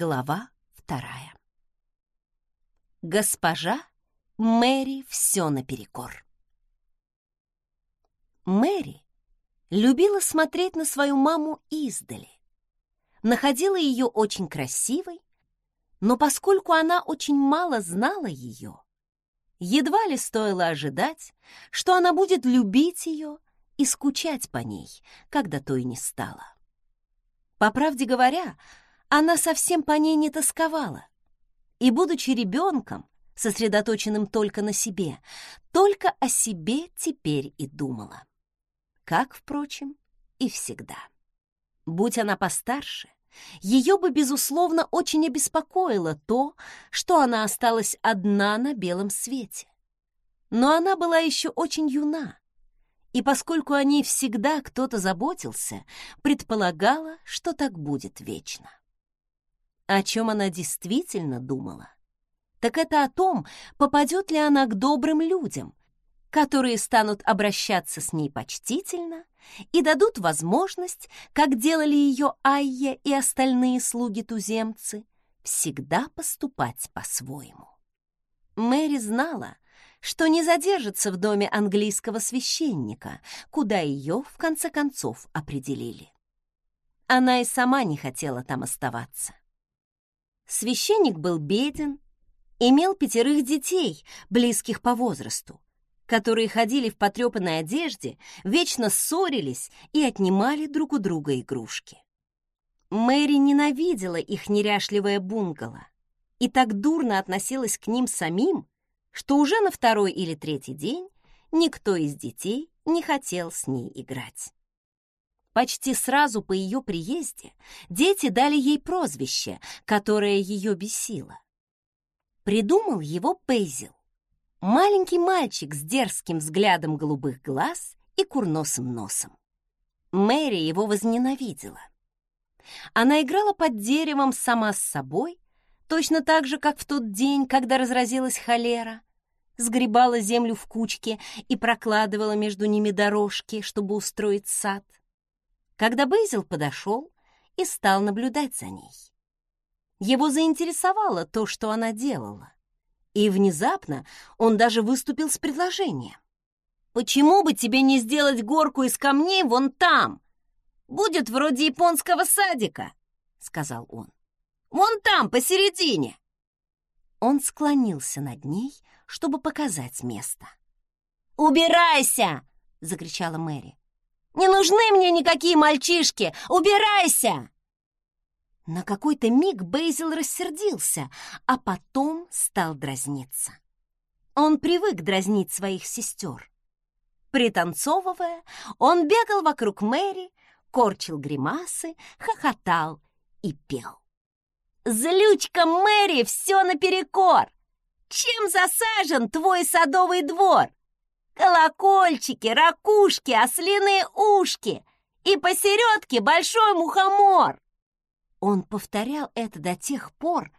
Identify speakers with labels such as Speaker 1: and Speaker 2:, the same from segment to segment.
Speaker 1: Глава вторая. Госпожа Мэри все наперекор. Мэри любила смотреть на свою маму издали. Находила ее очень красивой, но поскольку она очень мало знала ее, едва ли стоило ожидать, что она будет любить ее и скучать по ней, когда то и не стало. По правде говоря, она совсем по ней не тосковала. И, будучи ребенком, сосредоточенным только на себе, только о себе теперь и думала. Как, впрочем, и всегда. Будь она постарше, ее бы, безусловно, очень обеспокоило то, что она осталась одна на белом свете. Но она была еще очень юна, и поскольку о ней всегда кто-то заботился, предполагала, что так будет вечно. О чем она действительно думала? Так это о том, попадет ли она к добрым людям, которые станут обращаться с ней почтительно и дадут возможность, как делали ее Айя и остальные слуги-туземцы, всегда поступать по-своему. Мэри знала, что не задержится в доме английского священника, куда ее, в конце концов, определили. Она и сама не хотела там оставаться. Священник был беден, имел пятерых детей, близких по возрасту, которые ходили в потрепанной одежде, вечно ссорились и отнимали друг у друга игрушки. Мэри ненавидела их неряшливое бунгало и так дурно относилась к ним самим, что уже на второй или третий день никто из детей не хотел с ней играть. Почти сразу по ее приезде дети дали ей прозвище, которое ее бесило. Придумал его Пейзел. Маленький мальчик с дерзким взглядом голубых глаз и курносым носом. Мэри его возненавидела. Она играла под деревом сама с собой, точно так же, как в тот день, когда разразилась холера, сгребала землю в кучки и прокладывала между ними дорожки, чтобы устроить сад когда Бейзил подошел и стал наблюдать за ней. Его заинтересовало то, что она делала, и внезапно он даже выступил с предложением. «Почему бы тебе не сделать горку из камней вон там? Будет вроде японского садика», — сказал он. «Вон там, посередине». Он склонился над ней, чтобы показать место. «Убирайся!» — закричала Мэри. Не нужны мне никакие мальчишки! Убирайся!» На какой-то миг Бейзил рассердился, а потом стал дразниться. Он привык дразнить своих сестер. Пританцовывая, он бегал вокруг Мэри, корчил гримасы, хохотал и пел. «Злючка Мэри, все наперекор! Чем засажен твой садовый двор? Колокольчики, ракушки, ослиные ушки и посередке большой мухомор. Он повторял это до тех пор,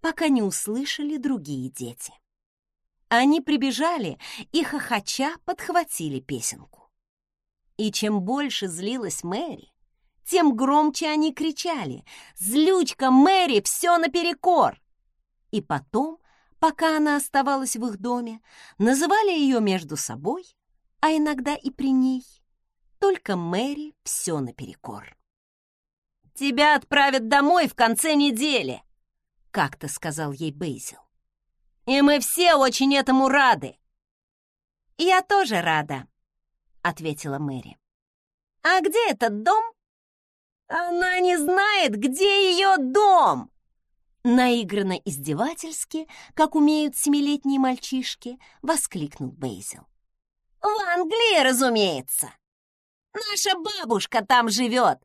Speaker 1: пока не услышали другие дети. Они прибежали и хохоча подхватили песенку. И чем больше злилась Мэри, тем громче они кричали «Злючка Мэри, все наперекор!» И потом пока она оставалась в их доме, называли ее между собой, а иногда и при ней. Только Мэри все наперекор. «Тебя отправят домой в конце недели», — как-то сказал ей Бейзил. «И мы все очень этому рады». «Я тоже рада», — ответила Мэри. «А где этот дом?» «Она не знает, где ее дом!» Наигранно издевательски, как умеют семилетние мальчишки, воскликнул Бейзил. «В Англии, разумеется! Наша бабушка там живет,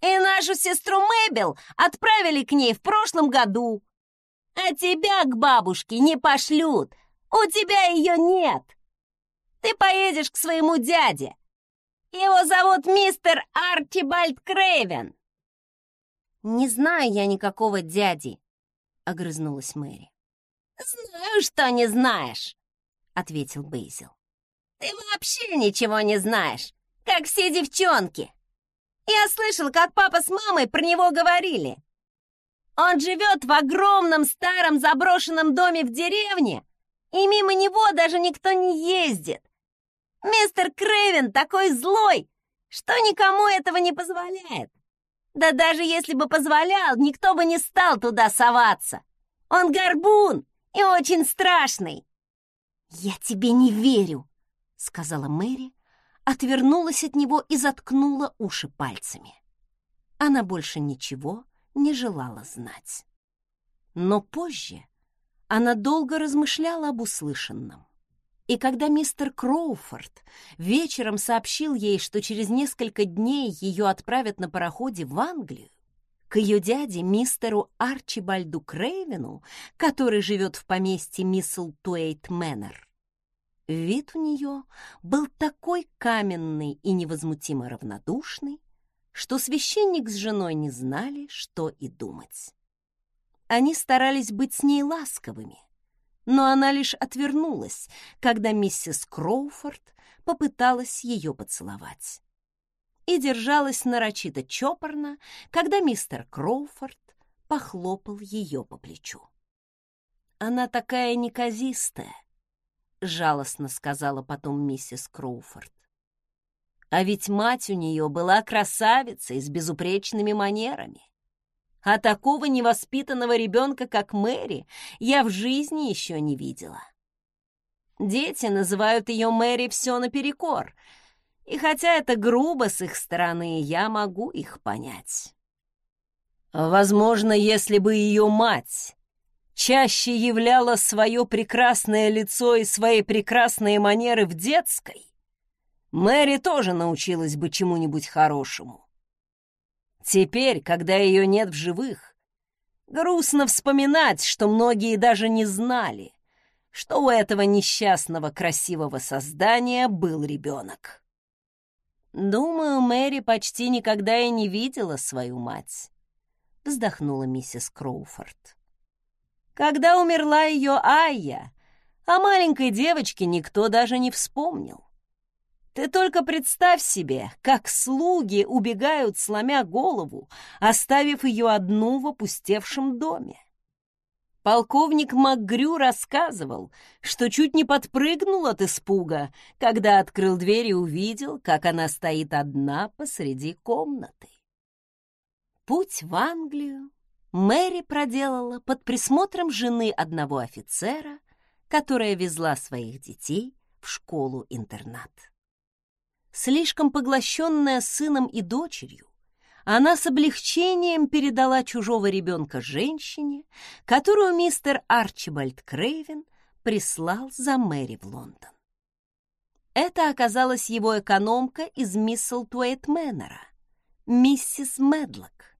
Speaker 1: и нашу сестру Мэбел отправили к ней в прошлом году. А тебя к бабушке не пошлют, у тебя ее нет. Ты поедешь к своему дяде. Его зовут мистер Арчибальд Крейвен. Не знаю я никакого дяди, огрызнулась Мэри. «Знаю, что не знаешь», — ответил Бейзил. «Ты вообще ничего не знаешь, как все девчонки. Я слышал, как папа с мамой про него говорили. Он живет в огромном старом заброшенном доме в деревне, и мимо него даже никто не ездит. Мистер Крэвен такой злой, что никому этого не позволяет. Да даже если бы позволял, никто бы не стал туда соваться. Он горбун и очень страшный. «Я тебе не верю», — сказала Мэри, отвернулась от него и заткнула уши пальцами. Она больше ничего не желала знать. Но позже она долго размышляла об услышанном. И когда мистер Кроуфорд вечером сообщил ей, что через несколько дней ее отправят на пароходе в Англию, к ее дяде, мистеру Арчибальду Крейвену, который живет в поместье Миссл Туэйт Мэннер, вид у нее был такой каменный и невозмутимо равнодушный, что священник с женой не знали, что и думать. Они старались быть с ней ласковыми, но она лишь отвернулась, когда миссис Кроуфорд попыталась ее поцеловать. И держалась нарочито чопорно, когда мистер Кроуфорд похлопал ее по плечу. «Она такая неказистая», — жалостно сказала потом миссис Кроуфорд. А ведь мать у нее была красавицей с безупречными манерами. А такого невоспитанного ребенка, как Мэри, я в жизни еще не видела. Дети называют ее Мэри все наперекор, и хотя это грубо с их стороны, я могу их понять. Возможно, если бы ее мать чаще являла свое прекрасное лицо и свои прекрасные манеры в детской, Мэри тоже научилась бы чему-нибудь хорошему. Теперь, когда ее нет в живых, грустно вспоминать, что многие даже не знали, что у этого несчастного красивого создания был ребенок. Думаю, Мэри почти никогда и не видела свою мать, вздохнула миссис Кроуфорд. Когда умерла ее Айя, о маленькой девочке никто даже не вспомнил. Ты только представь себе, как слуги убегают, сломя голову, оставив ее одну в опустевшем доме. Полковник МакГрю рассказывал, что чуть не подпрыгнул от испуга, когда открыл дверь и увидел, как она стоит одна посреди комнаты. Путь в Англию Мэри проделала под присмотром жены одного офицера, которая везла своих детей в школу-интернат. Слишком поглощенная сыном и дочерью, она с облегчением передала чужого ребенка женщине, которую мистер Арчибальд Крейвен прислал за Мэри в Лондон. Это оказалась его экономка из Мисселтуэйт Мэннера, миссис Медлок.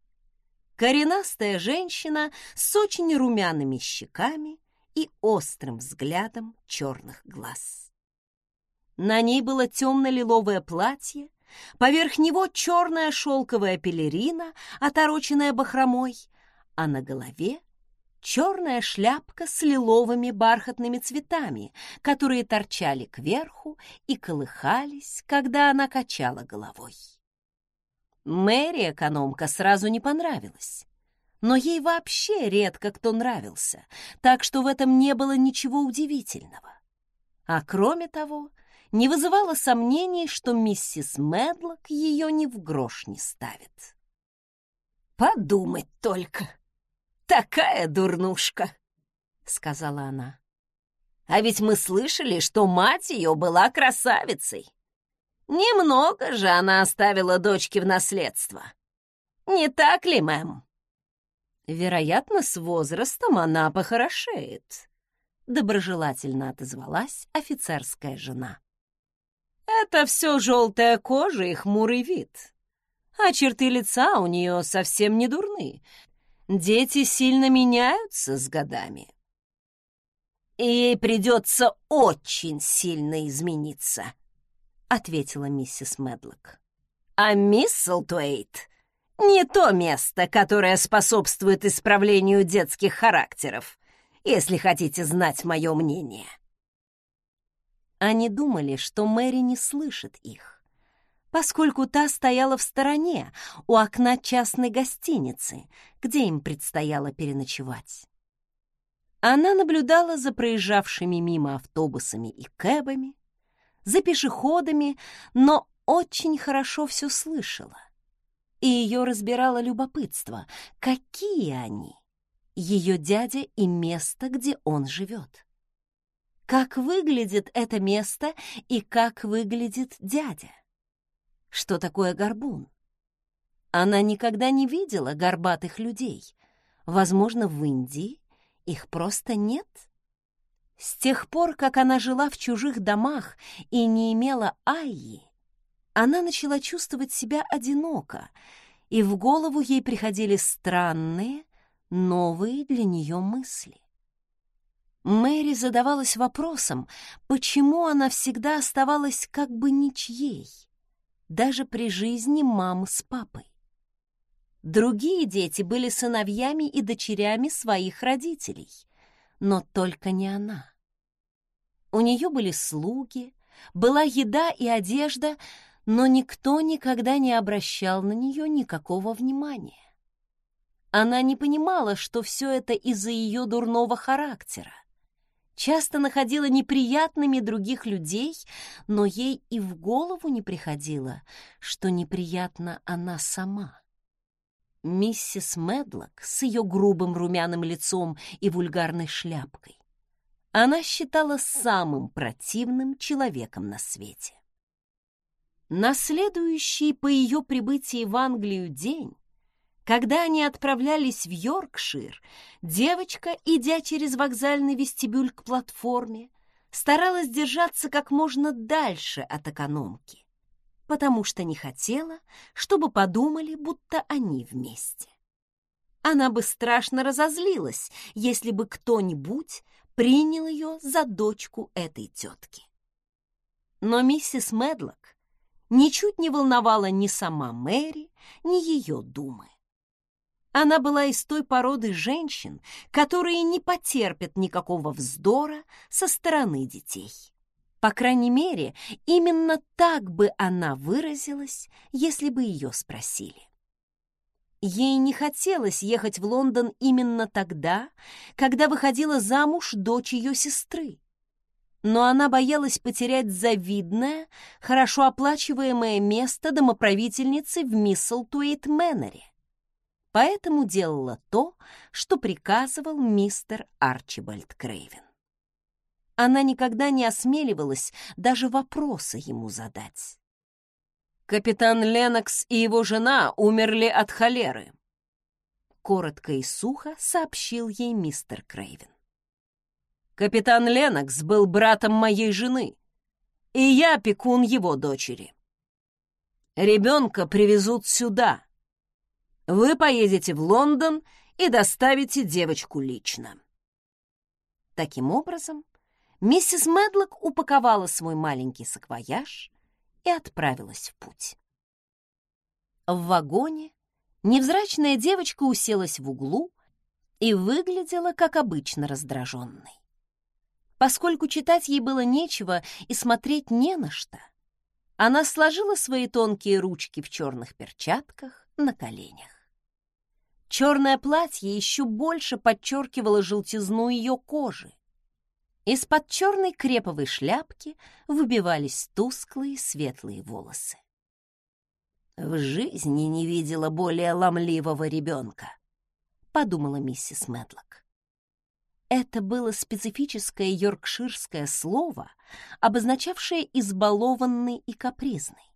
Speaker 1: Коренастая женщина с очень румяными щеками и острым взглядом черных глаз. На ней было темно-лиловое платье, поверх него черная шелковая пелерина, отороченная бахромой, а на голове черная шляпка с лиловыми бархатными цветами, которые торчали кверху и колыхались, когда она качала головой. Мэри экономка сразу не понравилась, но ей вообще редко кто нравился, так что в этом не было ничего удивительного. А кроме того, не вызывало сомнений, что миссис Медлок ее ни в грош не ставит. «Подумать только! Такая дурнушка!» — сказала она. «А ведь мы слышали, что мать ее была красавицей. Немного же она оставила дочке в наследство. Не так ли, мэм?» «Вероятно, с возрастом она похорошеет», — доброжелательно отозвалась офицерская жена. Это все желтая кожа и хмурый вид. А черты лица у нее совсем не дурны. Дети сильно меняются с годами. И ей придется очень сильно измениться, ответила миссис Медлок. А мисс Солтуэйт не то место, которое способствует исправлению детских характеров, если хотите знать мое мнение. Они думали, что Мэри не слышит их, поскольку та стояла в стороне, у окна частной гостиницы, где им предстояло переночевать. Она наблюдала за проезжавшими мимо автобусами и кэбами, за пешеходами, но очень хорошо все слышала. И ее разбирало любопытство, какие они, ее дядя и место, где он живет. Как выглядит это место и как выглядит дядя? Что такое горбун? Она никогда не видела горбатых людей. Возможно, в Индии их просто нет. С тех пор, как она жила в чужих домах и не имела Айи, она начала чувствовать себя одиноко, и в голову ей приходили странные, новые для нее мысли. Мэри задавалась вопросом, почему она всегда оставалась как бы ничьей, даже при жизни мамы с папой. Другие дети были сыновьями и дочерями своих родителей, но только не она. У нее были слуги, была еда и одежда, но никто никогда не обращал на нее никакого внимания. Она не понимала, что все это из-за ее дурного характера. Часто находила неприятными других людей, но ей и в голову не приходило, что неприятна она сама. Миссис Медлок с ее грубым румяным лицом и вульгарной шляпкой. Она считала самым противным человеком на свете. На следующий по ее прибытии в Англию день, когда они отправлялись в Йоркшир, девочка, идя через вокзальный вестибюль к платформе, старалась держаться как можно дальше от экономки, потому что не хотела, чтобы подумали, будто они вместе. Она бы страшно разозлилась, если бы кто-нибудь принял ее за дочку этой тетки. Но миссис Медлок ничуть не волновала ни сама Мэри, ни ее думы. Она была из той породы женщин, которые не потерпят никакого вздора со стороны детей. По крайней мере, именно так бы она выразилась, если бы ее спросили. Ей не хотелось ехать в Лондон именно тогда, когда выходила замуж дочь ее сестры но она боялась потерять завидное, хорошо оплачиваемое место домоправительницы в Мисселтуэйт Мэннере. Поэтому делала то, что приказывал мистер Арчибальд Крейвен. Она никогда не осмеливалась даже вопросы ему задать. «Капитан Ленокс и его жена умерли от холеры», — коротко и сухо сообщил ей мистер Крейвен. Капитан Ленокс был братом моей жены, и я опекун его дочери. Ребенка привезут сюда. Вы поедете в Лондон и доставите девочку лично. Таким образом, миссис Медлок упаковала свой маленький саквояж и отправилась в путь. В вагоне невзрачная девочка уселась в углу и выглядела, как обычно, раздраженной. Поскольку читать ей было нечего и смотреть не на что, она сложила свои тонкие ручки в черных перчатках на коленях. Черное платье еще больше подчеркивало желтизну ее кожи. Из-под черной креповой шляпки выбивались тусклые светлые волосы. «В жизни не видела более ломливого ребенка», — подумала миссис Медлок. Это было специфическое йоркширское слово, обозначавшее избалованный и капризный.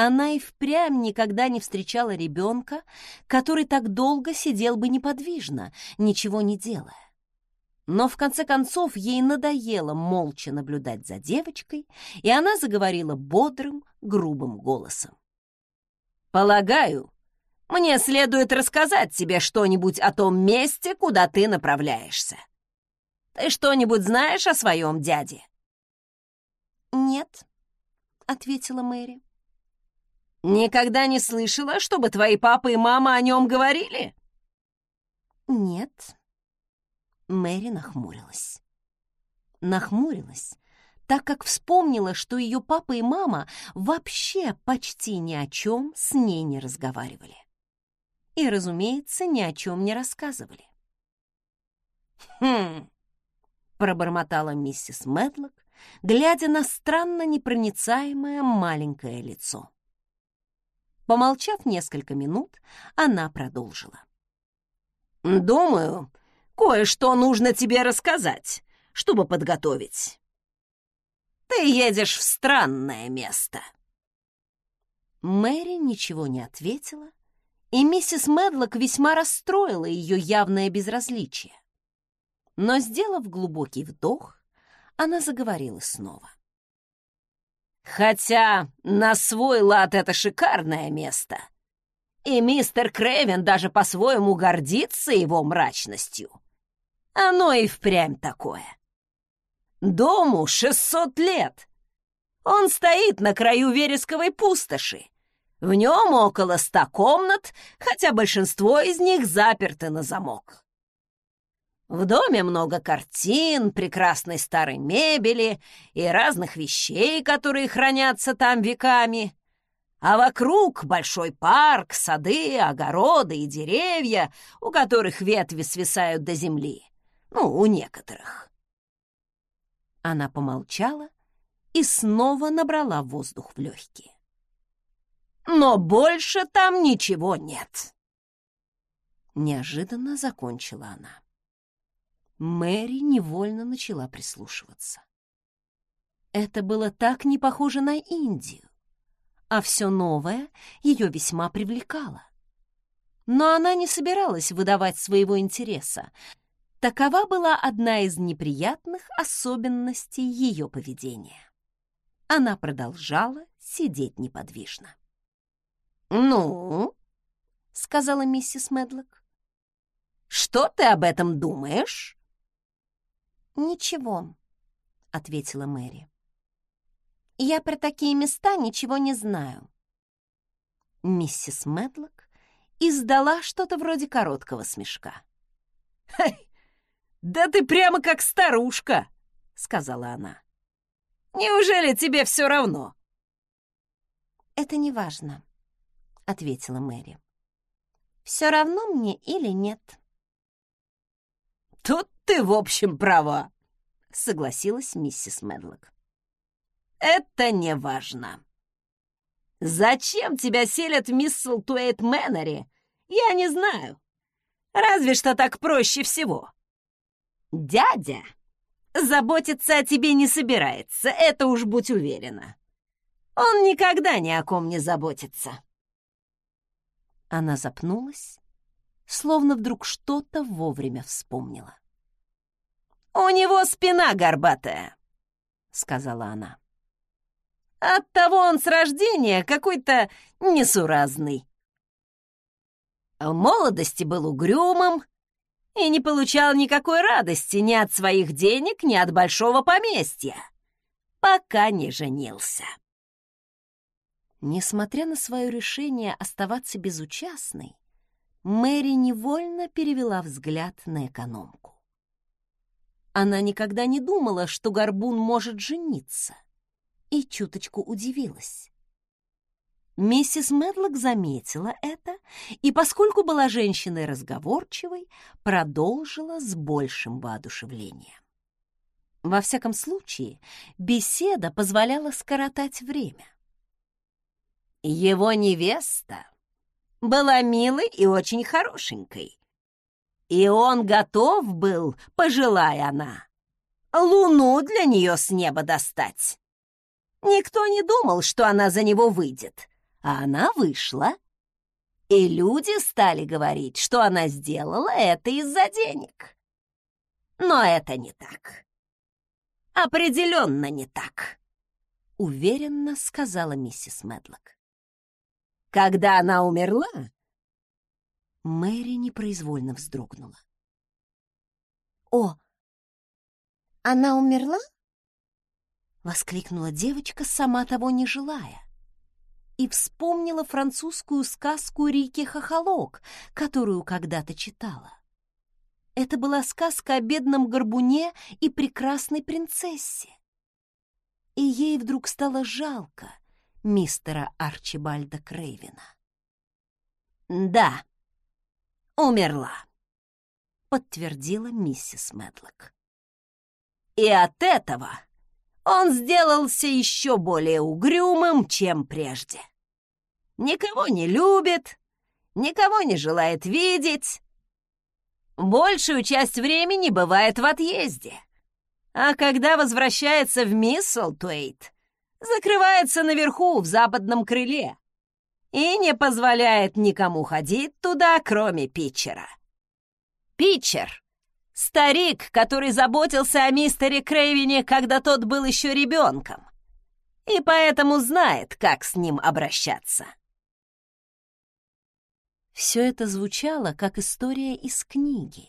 Speaker 1: Она и впрямь никогда не встречала ребенка, который так долго сидел бы неподвижно, ничего не делая. Но в конце концов ей надоело молча наблюдать за девочкой, и она заговорила бодрым, грубым голосом. «Полагаю, мне следует рассказать тебе что-нибудь о том месте, куда ты направляешься. Ты что-нибудь знаешь о своем дяде?» «Нет», — ответила Мэри.
Speaker 2: «Никогда не слышала, чтобы твои папа и мама о нем говорили?»
Speaker 1: «Нет». Мэри нахмурилась. Нахмурилась, так как вспомнила, что ее папа и мама вообще почти ни о чем с ней не разговаривали. И, разумеется, ни о чем не рассказывали.
Speaker 2: «Хм!» — пробормотала миссис Медлок, глядя на странно непроницаемое маленькое лицо.
Speaker 1: Помолчав несколько минут, она продолжила.
Speaker 2: «Думаю, кое-что нужно тебе рассказать, чтобы подготовить. Ты едешь в странное место».
Speaker 1: Мэри ничего не ответила, и миссис Медлок весьма расстроила ее явное безразличие. Но, сделав глубокий вдох, она заговорила снова.
Speaker 2: Хотя на свой лад это шикарное место. И мистер Крэвен даже по-своему гордится его мрачностью. Оно и впрямь такое. Дому 600 лет. Он стоит на краю вересковой пустоши. В нем около ста комнат, хотя большинство из них заперты на замок. В доме много картин, прекрасной старой мебели и разных вещей, которые хранятся там веками. А вокруг большой парк, сады, огороды и деревья, у которых ветви свисают до земли. Ну, у некоторых.
Speaker 1: Она помолчала и снова набрала воздух в легкие.
Speaker 2: Но больше там ничего нет.
Speaker 1: Неожиданно закончила она. Мэри невольно начала прислушиваться. Это было так не похоже на Индию, а все новое ее весьма привлекало. Но она не собиралась выдавать своего интереса. Такова была одна из неприятных особенностей ее поведения. Она продолжала сидеть неподвижно.
Speaker 2: «Ну?»
Speaker 1: — сказала миссис Медлок.
Speaker 2: «Что ты об этом думаешь?»
Speaker 1: «Ничего», — ответила Мэри. «Я про такие места ничего не знаю». Миссис Медлок издала что-то вроде короткого смешка.
Speaker 2: «Хей, да ты прямо как старушка!» — сказала она. «Неужели тебе все равно?»
Speaker 1: «Это не важно», — ответила Мэри. «Все равно мне или нет?»
Speaker 2: «Тут ты, в общем, права», — согласилась миссис Медлок. «Это не важно. Зачем тебя селят в Мисселтуэйт Мэннере, я не знаю. Разве что так проще всего. Дядя заботиться о тебе не собирается, это уж будь уверена. Он никогда ни о ком не заботится».
Speaker 1: Она запнулась, словно вдруг что-то вовремя вспомнила.
Speaker 2: «У него спина горбатая», — сказала она. «Оттого он с рождения какой-то несуразный. В молодости был угрюмым и не получал никакой радости ни от своих денег, ни от большого поместья, пока не женился».
Speaker 1: Несмотря на свое решение оставаться безучастной, Мэри невольно перевела взгляд на экономку. Она никогда не думала, что Горбун может жениться, и чуточку удивилась. Миссис Медлок заметила это, и, поскольку была женщиной разговорчивой, продолжила с большим воодушевлением. Во всяком случае, беседа позволяла скоротать время.
Speaker 2: Его невеста была милой и очень хорошенькой, и он готов был, пожелая она, луну для нее с неба достать. Никто не думал, что она за него выйдет, а она вышла. И люди стали говорить, что она сделала это из-за денег. Но это не так. Определенно не так, уверенно сказала миссис Медлок. Когда она умерла,
Speaker 1: Мэри непроизвольно вздрогнула. «О, она умерла?» — воскликнула девочка, сама того не желая, и вспомнила французскую сказку Рики Хохолок, которую когда-то читала. Это была сказка о бедном горбуне и прекрасной принцессе. и ей вдруг стало жалко мистера Арчибальда Крейвина.
Speaker 2: «Да, умерла», — подтвердила миссис Медлок. «И от этого он сделался еще более угрюмым, чем прежде. Никого не любит, никого не желает видеть. Большую часть времени бывает в отъезде. А когда возвращается в Мисселтуэйт, закрывается наверху в западном крыле и не позволяет никому ходить туда, кроме Питчера. Питчер — старик, который заботился о мистере Крейвине, когда тот был еще ребенком, и поэтому знает, как с ним обращаться.
Speaker 1: Все это звучало, как история из книги,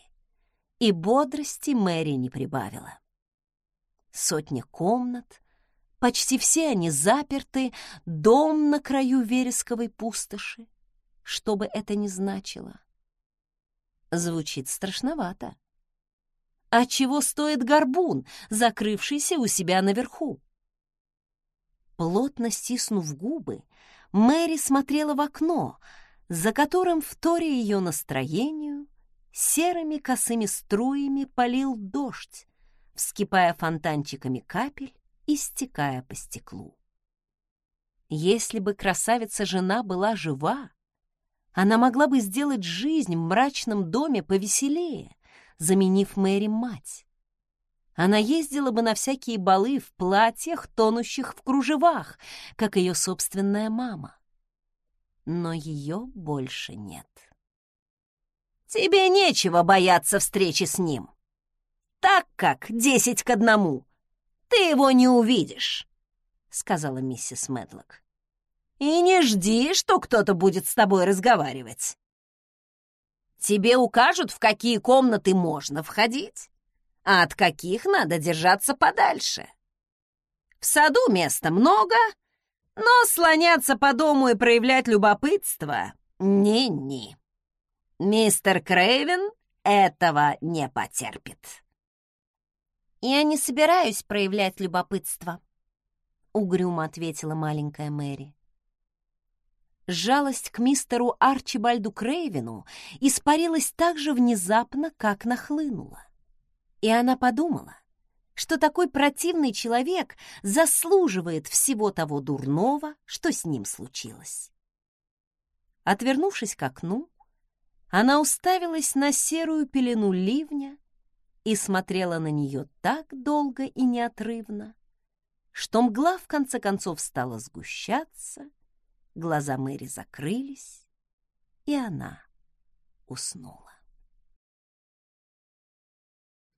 Speaker 1: и бодрости Мэри не прибавила. Сотня комнат, почти все они заперты, дом на краю вересковой пустоши, что бы это ни значило. Звучит страшновато. А чего стоит горбун, закрывшийся у себя наверху? Плотно стиснув губы, Мэри смотрела в окно — за которым, вторя ее настроению, серыми косыми струями полил дождь, вскипая фонтанчиками капель и стекая по стеклу. Если бы красавица-жена была жива, она могла бы сделать жизнь в мрачном доме повеселее, заменив Мэри мать. Она ездила бы на всякие балы в платьях, тонущих в кружевах, как ее собственная мама но ее больше нет.
Speaker 2: «Тебе нечего бояться встречи с ним, так как десять к одному. Ты его не увидишь», — сказала миссис Медлок. «И не жди, что кто-то будет с тобой разговаривать. Тебе укажут, в какие комнаты можно входить, а от каких надо держаться подальше. В саду места много, но слоняться по дому и проявлять любопытство — не-не. Мистер Крейвен этого не потерпит.
Speaker 1: «Я не собираюсь проявлять любопытство», — угрюмо ответила маленькая Мэри. Жалость к мистеру Арчибальду Крейвену испарилась так же внезапно, как нахлынула. И она подумала, что такой противный человек заслуживает всего того дурного, что с ним случилось. Отвернувшись к окну, она уставилась на серую пелену ливня и смотрела на нее так долго и неотрывно, что мгла в конце концов стала сгущаться, глаза Мэри закрылись, и она уснула.